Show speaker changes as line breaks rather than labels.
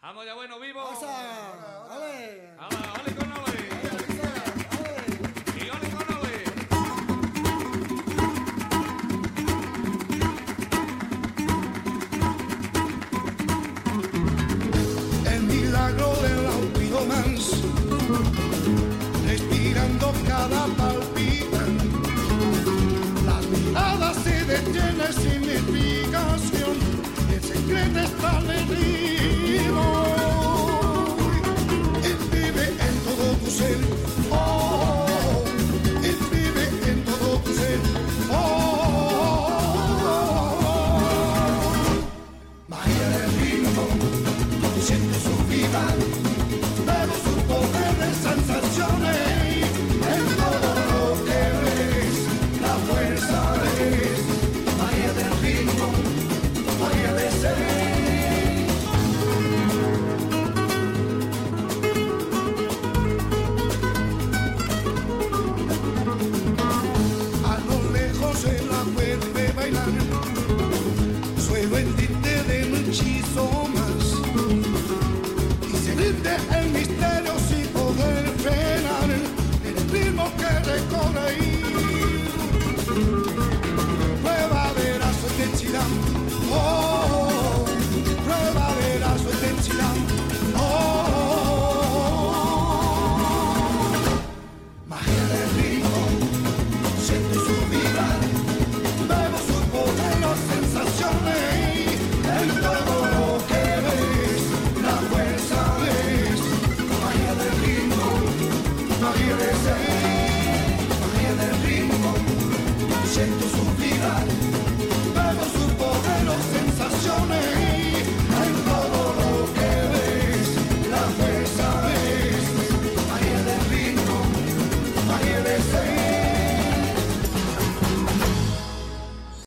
Vamos ya, bueno, vivo.
¡Pasa!
¡Ale! ¡Ale con ole! ¡Y ole con!
El milagro del Mans, respirando cada palpitan, las miradas se detienen sin el secreto está lejos. Bailando. Sento su